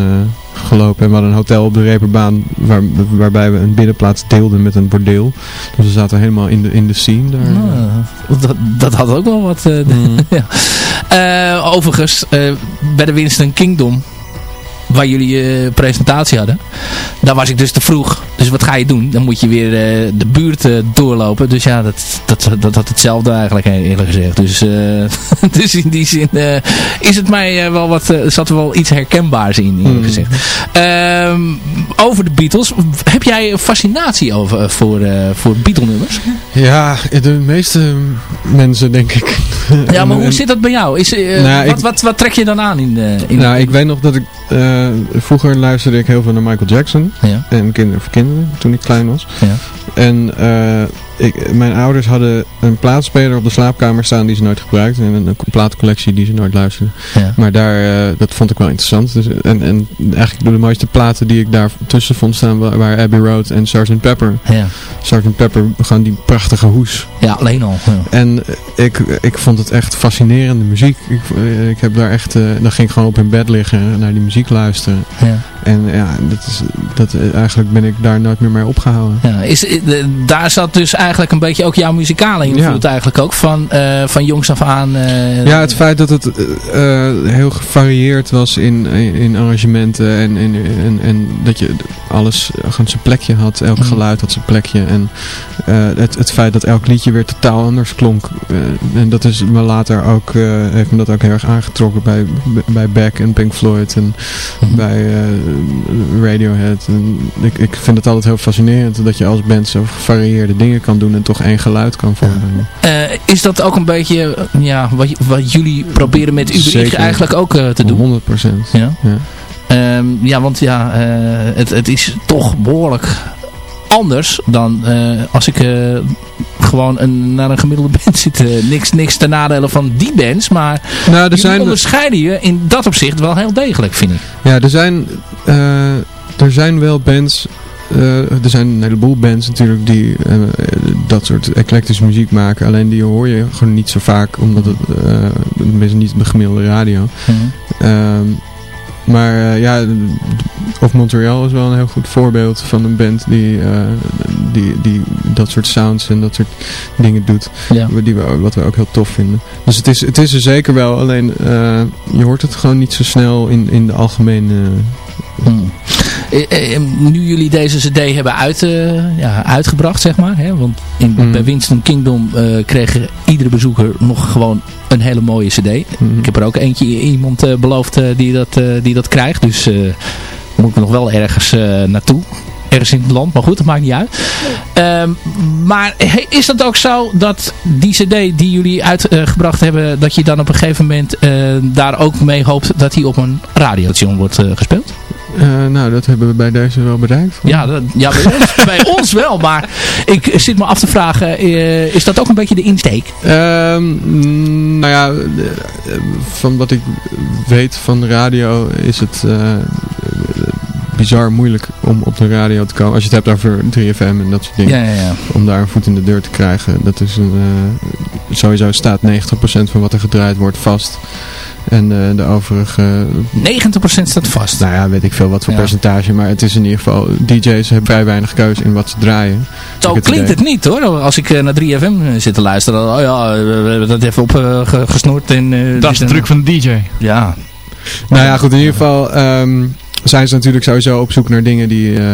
gelopen. En we hadden een hotel op de Reeperbaan waar, waarbij we een binnenplaats deelden met een bordeel. Dus we zaten helemaal in de, in de scene daar. Nou, dat, dat had ook wel wat. eh, Mm. ja. Overigens, eh, bij de Winston Kingdom, waar jullie je presentatie hadden, daar was ik dus te vroeg. Dus wat ga je doen? Dan moet je weer eh, de buurt eh, doorlopen. Dus ja, dat, dat, dat had hetzelfde eigenlijk eh, eerlijk gezegd. Dus, eh, dus in die zin eh, is het mij eh, wel wat, eh, zat er wel iets herkenbaars in eerlijk Mm. gezegd. Ehm, over de Beatles, heb jij een fascinatie over, eh, voor, eh voor Beatle nummers? Ja, de meeste mensen denk ik. Ja, maar hoe zit dat bij jou? Is, eh, Nou, wat, ik- wat, wat trek je dan aan in. In Nou, ik weet nog dat ik... eh, vroeger luisterde ik heel veel naar Michael Jackson. Ja. En Kinderen voor Kinderen, toen ik klein was. Ja. En eh, ik, mijn ouders hadden een plaatspeler op de slaapkamer staan die ze nooit gebruikten. En een, een plaatcollectie die ze nooit luisterden. Ja. Maar daar, eh, dat vond ik wel interessant. Dus, en, en eigenlijk de mooiste platen die ik daar tussen vond staan wa- waren Abbey Road en Sgt. Pepper. Ja. Sgt. Pepper, gewoon die prachtige hoes. ja, alleen al. Ja. En ik, ik vond het echt fascinerende muziek. Ik, eh, ik heb daar echt, eh, dan ging ik gewoon op in bed liggen en naar die muziek luisteren. Ja. En ja, dat is, dat, eigenlijk ben ik daar nooit meer mee opgehouden. Ja, is, de- daar zat dus eigenlijk een beetje ook jouw muzikale invloed Ja. eigenlijk ook van, eh, van jongs af aan. eh, Ja, het feit dat het eh, heel gevarieerd was in, in, arrangementen en, en, en, en dat je alles gewoon zijn plekje had. Elk Mhm. geluid had zijn plekje. En het, het feit dat elk liedje weer totaal anders klonk. en dat is me later ook, heeft me dat ook heel erg aangetrokken bij, bij Beck en Pink Floyd en Mhm. bij Radiohead. En ik, ik vind het altijd heel fascinerend dat je als band zo gevarieerde dingen kan doen en toch één geluid kan vormen. Eh, is dat ook een beetje eh, ja, wat, wat jullie proberen met Uber Zeker. eigenlijk ook eh, te doen? 100 procent. Ja? Ja. Ehm, ja, want ja, eh, het, het is toch behoorlijk anders dan eh, als ik eh, gewoon een, naar een gemiddelde band zit. niks, niks ten nadele van die bands, maar Nou, er zijn, onderscheiden je in dat opzicht wel heel degelijk, vind ik. ja, er zijn, eh, er zijn wel bands, eh, er zijn een heleboel bands natuurlijk die eh, dat soort eclectische muziek maken. Alleen die hoor je gewoon niet zo vaak, omdat het, uh, niet de gemiddelde radio. Ehm, maar ja, of Montreal is wel een heel goed voorbeeld van een band die, die, die dat soort sounds en dat soort dingen doet. Ja. Die we, wat we ook heel tof vinden. Dus het is, het is er zeker wel, alleen je hoort het gewoon niet zo snel in, in de algemene... Hmm. Eh, eh, nu jullie deze cd hebben uit, eh, ja, uitgebracht, zeg maar. Hè? Want in, Mm. bij Winston Kingdom kreeg iedere bezoeker nog gewoon een hele mooie cd. Mhm. Ik heb er ook eentje iemand beloofd die, dat, die dat krijgt. Dus moet ik nog wel ergens naartoe. Ergens in het land, maar goed, dat maakt niet uit. Ehm, maar is dat ook zo dat die cd die jullie uitgebracht hebben, dat je dan op een gegeven moment daar ook mee hoopt dat die op een radiostation wordt gespeeld? Eh, nou, dat hebben we bij deze wel bereikt. Ja, dat, ja bij, ons, bij ons wel. Maar ik zit me af te vragen, eh, is dat ook een beetje de insteek? Ehm, nou ja, eh, van wat ik weet van de radio is het bizar moeilijk om op de radio te komen. Als je het hebt over 3FM en dat soort dingen. Ja, ja, ja. Om daar een voet in de deur te krijgen. Dat is een, sowieso staat 90% van wat er gedraaid wordt vast. En eh, de overige, 90% staat vast. nou ja, weet ik veel wat voor Ja. percentage. Maar het is in ieder geval, DJ's hebben vrij weinig keuze in wat ze draaien. Zo het klinkt idee. het niet hoor. Als ik eh, naar 3FM zit te luisteren. Dan, oh ja, we hebben dat even opgesnoerd. en eh, Dat is de truc van de DJ. Ja. Nou ja, goed, in ieder geval... ehm, zijn ze natuurlijk sowieso op zoek naar dingen die, eh,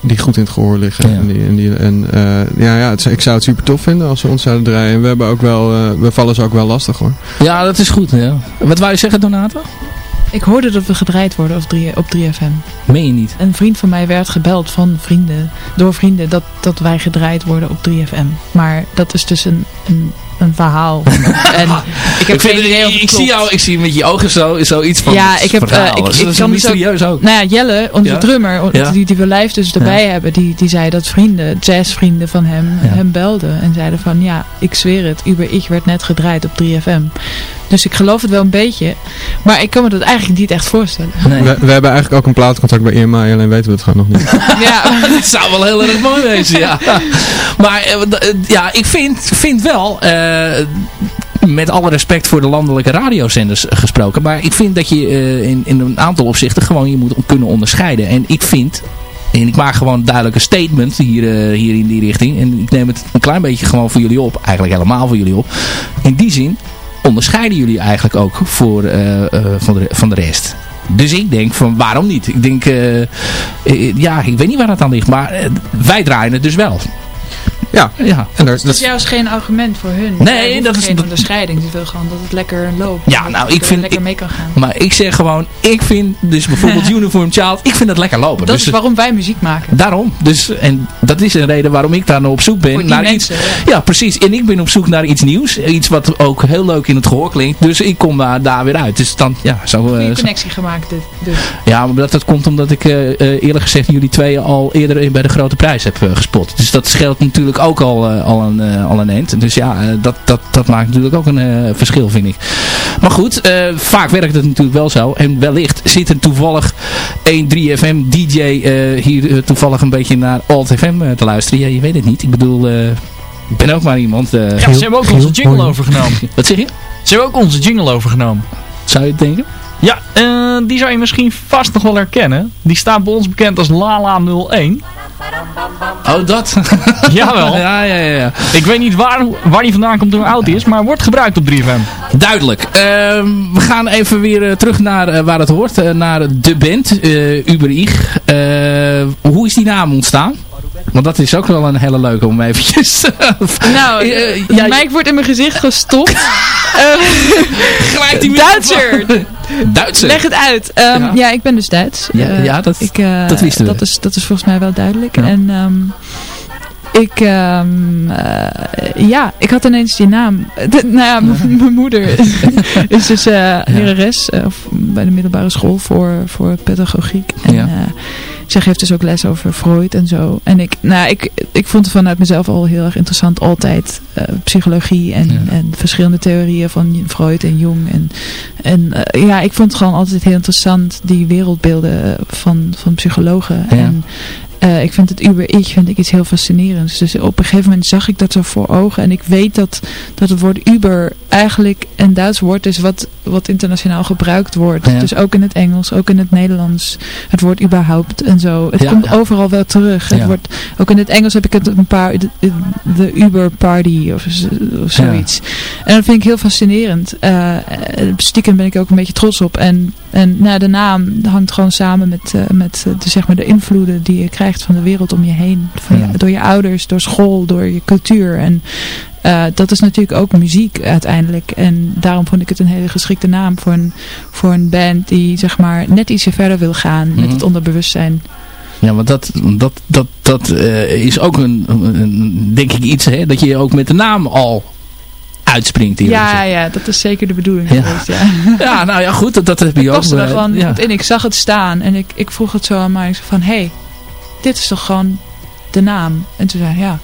die goed in het gehoor liggen. Ja. En, die, en, die, en eh, ja, ja het, ik zou het super tof vinden als ze ons zouden draaien. En we, hebben ook wel, eh, we vallen ze ook wel lastig hoor. Ja, dat is goed. Ja. Wat wou je zeggen, Donato? Ik hoorde dat we gedraaid worden op 3, op 3FM. Meen je niet? Een vriend van mij werd gebeld van vrienden, door vrienden dat, dat wij gedraaid worden op 3FM. Maar dat is dus een, een, een verhaal. en ik heb Ik, vind geen het- idee of ik, het ik klopt. zie jou, ik zie met je ogen zo, zoiets van Ja, ik heb, verhaal. eh, ik- ik is kan dus ook- mysterieus ook. Nou ja, Jelle, onze Ja? drummer, Ja. die, die we live dus erbij Ja. hebben, die, die zei dat vrienden, jazzvrienden van hem, Ja. hem belden. En zeiden van, ja, ik zweer het, Uber Ich werd net gedraaid op 3FM. Dus ik geloof het wel een beetje. Maar ik kan me dat eigenlijk niet echt voorstellen. Nee. We, we hebben eigenlijk ook een plaatcontact bij EMI, alleen weten we het gewoon nog niet. ja, Dat zou wel heel erg mooi wezen, ja. Maar eh, eh, ja, ik vind, vind wel, eh, met alle respect voor de landelijke radiozenders gesproken, maar ik vind dat je eh, in, in een aantal opzichten gewoon je moet kunnen onderscheiden. En ik vind, en ik maak gewoon duidelijk een statement hier, eh, hier in die richting, en ik neem het een klein beetje gewoon voor jullie op, eigenlijk helemaal voor jullie op. In die zin onderscheiden jullie eigenlijk ook voor, eh, eh, van, de, van de rest. Dus ik denk van waarom niet? Ik denk, eh, ja, ik weet niet waar het aan ligt, maar wij draaien het dus wel. Ja, Ja, en daar, dat dat is juist geen argument voor hun. Nee, dat is- geen dat- onderscheiding. Ze wil gewoon dat het lekker loopt. Ja, nou, het ik vind- lekker ik- mee kan gaan. maar ik zeg gewoon, ik vind dus bijvoorbeeld Uniform Child, ik vind dat lekker lopen. Dat dus is waarom wij muziek maken. daarom. Dus, en dat is een reden waarom ik daar nou op zoek ben. Naar mensen, iets, ja. ja, precies. En ik ben op zoek naar iets nieuws. Iets wat ook heel leuk in het gehoor klinkt. Dus ik kom daar, daar weer uit. Dus dan, ja, zo, zo- connectie gemaakt dit, dus. Ja, maar dat, dat komt omdat ik eh, eh, eerlijk gezegd jullie twee al eerder bij de grote prijs heb gespot. Dus dat scheelt natuurlijk ook al, eh, al, een, eh, al een eind. Dus ja, eh, dat, dat, dat maakt natuurlijk ook een eh, verschil, vind ik. Maar goed, eh, vaak werkt het natuurlijk wel zo. En wellicht zit er toevallig een 3FM DJ eh, hier toevallig een beetje naar Alt FM te luisteren. Ja, je weet het niet. Ik bedoel, eh, ik ben ook maar iemand. eh, Ja, ze hebben ook onze jingle overgenomen. Wat zeg je? Ze hebben ook onze jingle overgenomen. Zou je het denken? Ja, eh, die zou je misschien vast nog wel herkennen. Die staat bij ons bekend als Lala01. Oh, dat? Jawel. ja, ja, ja. ja. Ik weet niet waar, waar die vandaan komt hoe oud die is, maar wordt gebruikt op 3FM. Duidelijk. Ehm, we gaan even weer eh, terug naar eh, waar het hoort. eh, naar de band, Uber hoe is die naam ontstaan? Want dat is ook wel een hele leuke om eventjes... Nou, Eh, eh, ja, Mike wordt in mijn gezicht gestopt. Gelijk die Duitser! Duitser. Leg het uit. Ehm, Ja. ja. ik ben dus Duits. Ja, Eh, ja, dat- ik, eh, dat wisten we. Dat is, dat is volgens mij wel duidelijk. En ehm, ik, ehm, eh, ja, ik had ineens die naam. De- nou ja, mijn moeder is dus eh lerares bij de middelbare school voor, voor pedagogiek. En Ja. Zij geeft dus ook les over Freud en zo. En ik, nou, ik, ik vond het vanuit mezelf al heel erg interessant altijd. eh, psychologie en, Ja. en verschillende theorieën van Freud en Jung. En, en eh, ja, ik vond het gewoon altijd heel interessant, die wereldbeelden eh, van, van psychologen. Ja. En eh, ik vind het Uber-Ich vind ik iets heel fascinerends. Dus op een gegeven moment zag ik dat zo voor ogen. En ik weet dat, dat het woord Uber eigenlijk een Duits woord is wat, wat internationaal gebruikt wordt. Ja. Dus ook in het Engels, ook in het Nederlands. Het woord überhaupt en zo. Het Ja, komt ja. overal wel terug. Het wordt, ook in het Engels heb ik het een paar, de, de Uber Party of, zoiets. En dat vind ik heel fascinerend. Eh, eh, stiekem ben ik ook een beetje trots op. En, en nou, de naam hangt gewoon samen met, met de, zeg maar de invloeden die je krijgt van de wereld om je heen. Van je, door je ouders, door school, door je cultuur. En eh, dat is natuurlijk ook muziek uiteindelijk. En daarom vond ik het een hele geschikte naam voor een, voor een band die zeg maar net ietsje verder wil gaan met Mhm. het onderbewustzijn. Ja, want dat, dat, dat, dat eh, is ook een, denk ik iets, hè, dat je ook met de naam al uitspringt. hier. Ja, ja, dat is zeker de bedoeling Ja. geweest. Ja. ja, nou ja, goed, dat, dat heb je Ik paste er eh, gewoon ja. in. Ik zag het staan en ik, ik vroeg het zo aan mij. Van, hé, hey, dit is toch gewoon de naam? En toen zei hij, ja.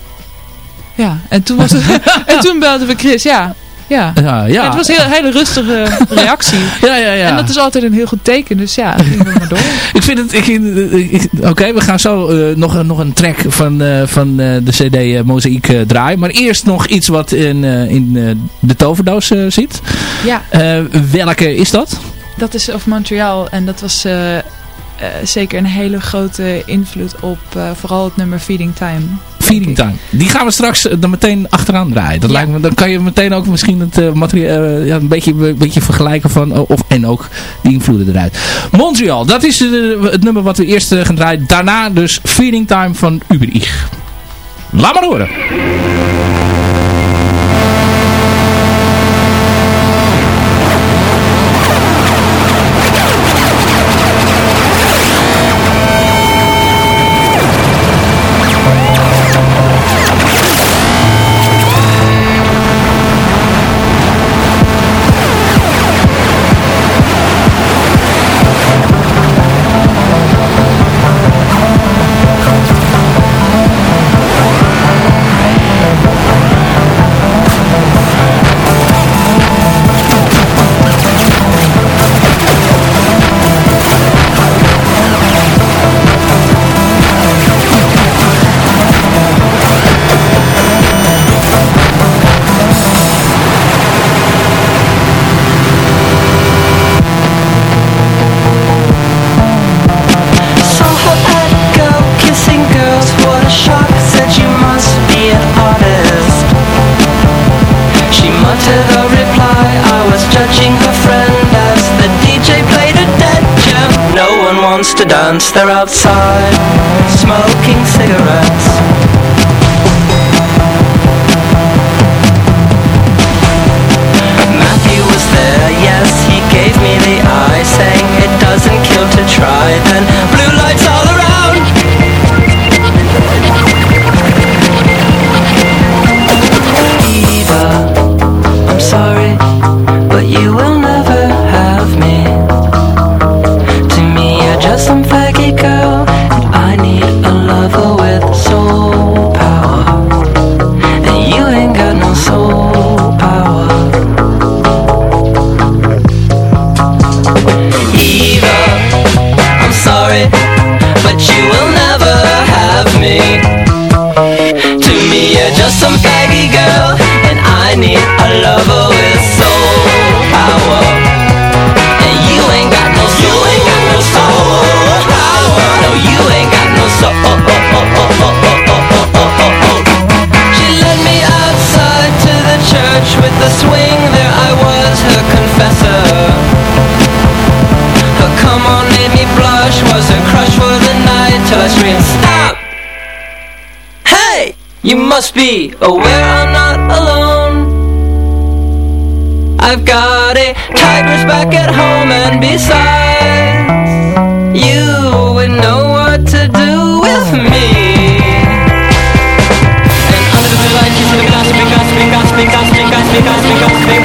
Ja, en toen, was het, en toen belden we Chris, ja. Ja. Ja, ja. het was een hele, hele rustige reactie. ja, ja, ja. En dat is altijd een heel goed teken. Dus ja, gingen we maar door. Ik vind het... Ik, Oké, we gaan zo eh, nog, een- nog een track van, eh, van eh, de cd Mozaïek draaien. Maar eerst nog iets wat in, in de toverdoos zit. Ja, welke is dat? dat is of Montreal. En dat was... Eh, zeker een hele grote invloed op eh, vooral het nummer Feeding Time. Feeding Time. Die gaan we straks dan eh, meteen achteraan draaien. Dat lijkt me, dan kan je meteen ook misschien het materiaal ja, een, beetje, een beetje vergelijken van, of, en ook die invloeden eruit. Montreal, dat is het nummer wat we eerst gaan draaien. Daarna dus Feeding Time van Uber Ich. Laat maar horen. they're outside. be aware I'm not alone I've got a tiger's back at home and besides You would know what to do with me And under the blue lights you should have been gossiping, gossiping, gossiping, gossiping, gossiping, gossiping, gossiping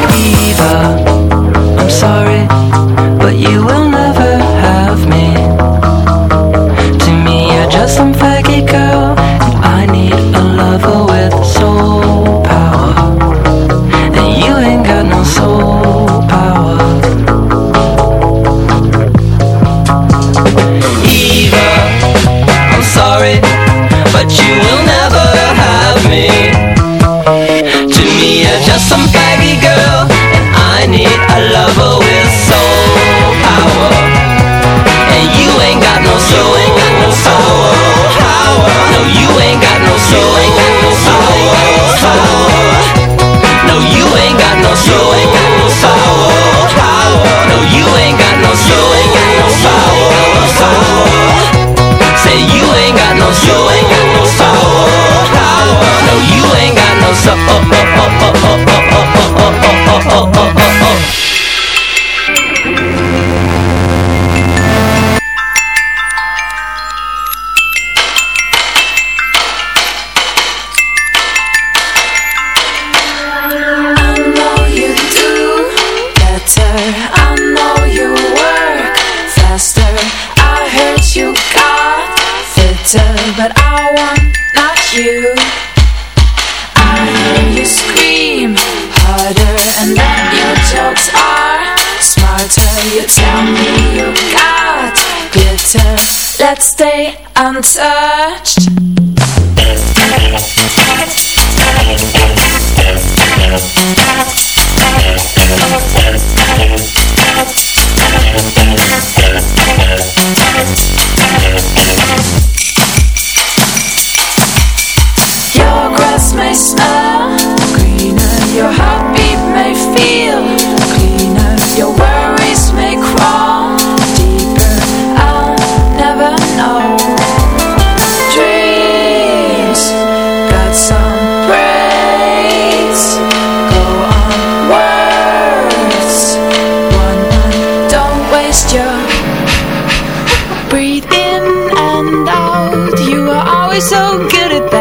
so good at that.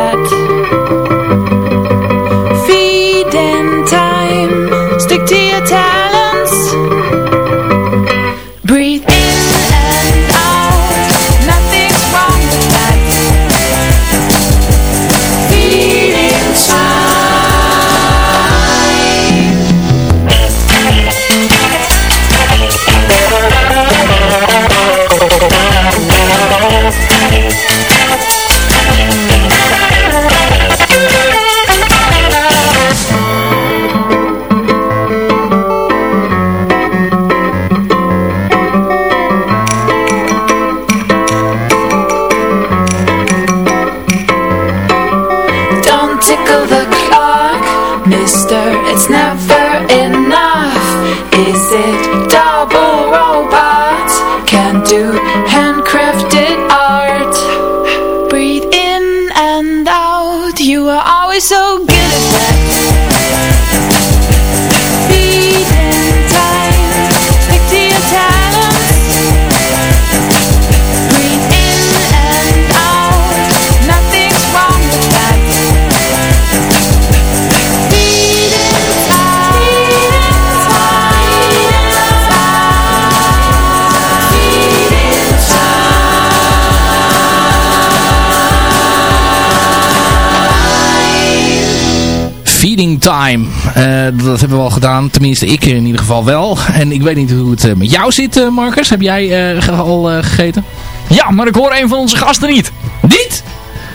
Feeding Time. Eh, dat hebben we al gedaan. Tenminste, ik in ieder geval wel. En ik weet niet hoe het eh, met jou zit, eh, Marcus. Heb jij eh, al eh, gegeten? Ja, maar ik hoor een van onze gasten niet. Niet?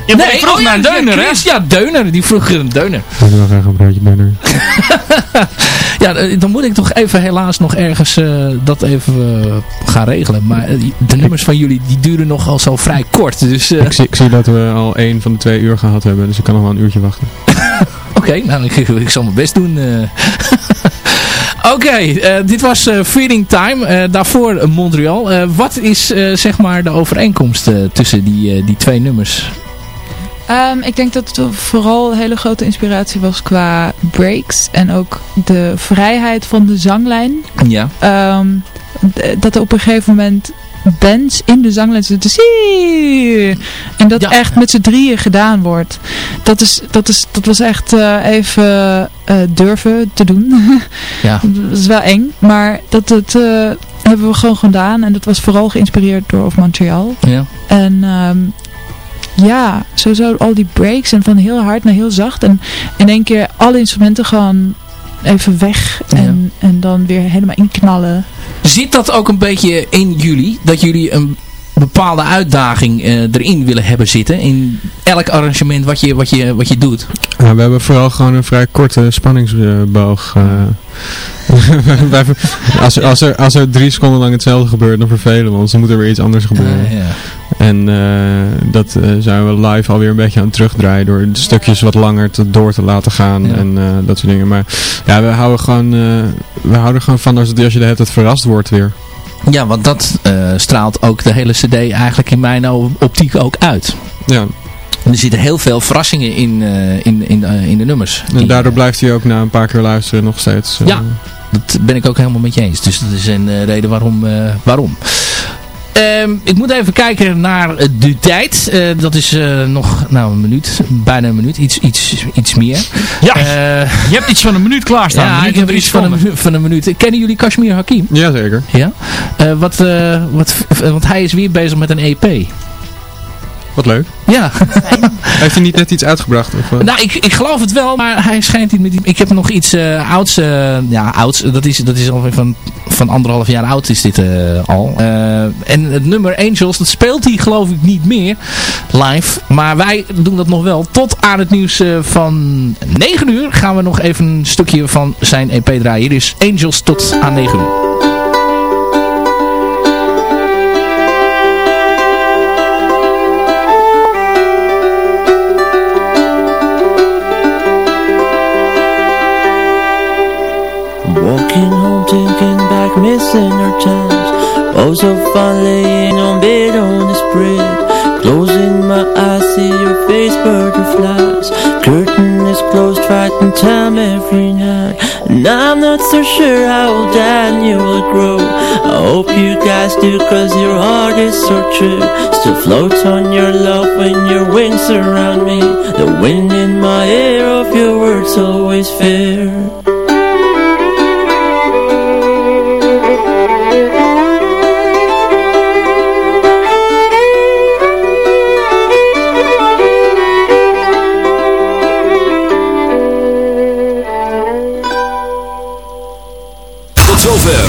Je nee, vroeg oh naar een ja, deuner, hè? Chris, Ja, deuner. Die vroeg een deuner. Ik wil graag een broodje banner. Ja, eh, dan moet ik toch even helaas nog ergens eh, dat even eh, gaan regelen. Maar de nummers van jullie, die duren nogal zo vrij kort. Dus Ik, zie, ik zie dat we al één van de twee uur gehad hebben, dus ik kan nog wel een uurtje wachten. Oké, nou ik, ik zal mijn best doen. Oké, dit was Feeding Time. daarvoor Montreal. Wat is zeg maar de overeenkomst tussen die, die twee nummers? Ehm, ik denk dat het vooral een hele grote inspiratie was qua breaks. En ook de vrijheid van de zanglijn. Ja. Ehm, dat er op een gegeven moment bands in de zanglijn zitten. Zie! En dat Ja. echt met z'n drieën gedaan wordt. Dat, is, dat, is, dat was echt eh, even eh, durven te doen. Ja. dat is wel eng. Maar dat, dat eh, hebben we gewoon gedaan. En dat was vooral geïnspireerd door Of Montreal. ja. En ehm, ja, sowieso al die breaks en van heel hard naar heel zacht. En in één keer alle instrumenten gewoon even weg. En, en dan weer helemaal inknallen. Zit dat ook een beetje in jullie? Dat jullie een bepaalde uitdaging eh, erin willen hebben zitten? In elk arrangement wat je, wat je, wat je doet? Ja, we hebben vooral gewoon een vrij korte spanningsboog. eh. Ver- als, er, als, er, als er drie seconden lang hetzelfde gebeurt, dan vervelen we ons. Dan moet er weer iets anders gebeuren. Ja. En eh, dat eh, zijn we live alweer een beetje aan het terugdraaien door stukjes wat langer te, door te laten gaan Ja. en eh, dat soort dingen. Maar ja, we houden gewoon, we houden gewoon van als, als je de hele tijd verrast wordt weer. Ja, want dat straalt ook de hele cd eigenlijk in mijn optiek ook uit. Ja, En er zitten heel veel verrassingen in, in, in, in de nummers. en daardoor blijft hij ook na een paar keer luisteren nog steeds. Ja. Dat ben ik ook helemaal met je eens. Dus dat is een reden waarom. waarom. Ehm, ik moet even kijken naar eh, de tijd. Eh, dat is eh, nog nou, een minuut. Bijna een minuut. Iets, iets, iets meer. Ja, Eh, je hebt iets van een minuut klaarstaan. ja, minuut ik heb iets van een, van een minuut. Kennen jullie Kashmir Hakim? Jazeker. Ja. Eh, wat, eh, wat, want hij is weer bezig met een EP. Wat leuk. Ja. Heeft hij niet net iets uitgebracht? Of, eh? Nou, ik, ik geloof het wel, maar hij schijnt niet met die... Ik heb nog iets eh, ouds... eh, ja, ouds. Dat is, dat is alweer van, van anderhalf jaar oud is dit al. En het nummer Angels, dat speelt hij geloof ik niet meer live. Maar wij doen dat nog wel. Tot aan het nieuws van 9 uur gaan we nog even een stukje van zijn EP draaien. Hier is Angels tot aan 9 uur. Walking home, thinking back, missing our times. Oh, so fun laying on bed on the spread. Closing my eyes, see your face, butterflies. Curtain is closed fighting time every night And I'm not so sure how old and you will grow I hope you guys do cause your heart is so true Still floats on your love when your wings surround me The wind in my ear of your words always fair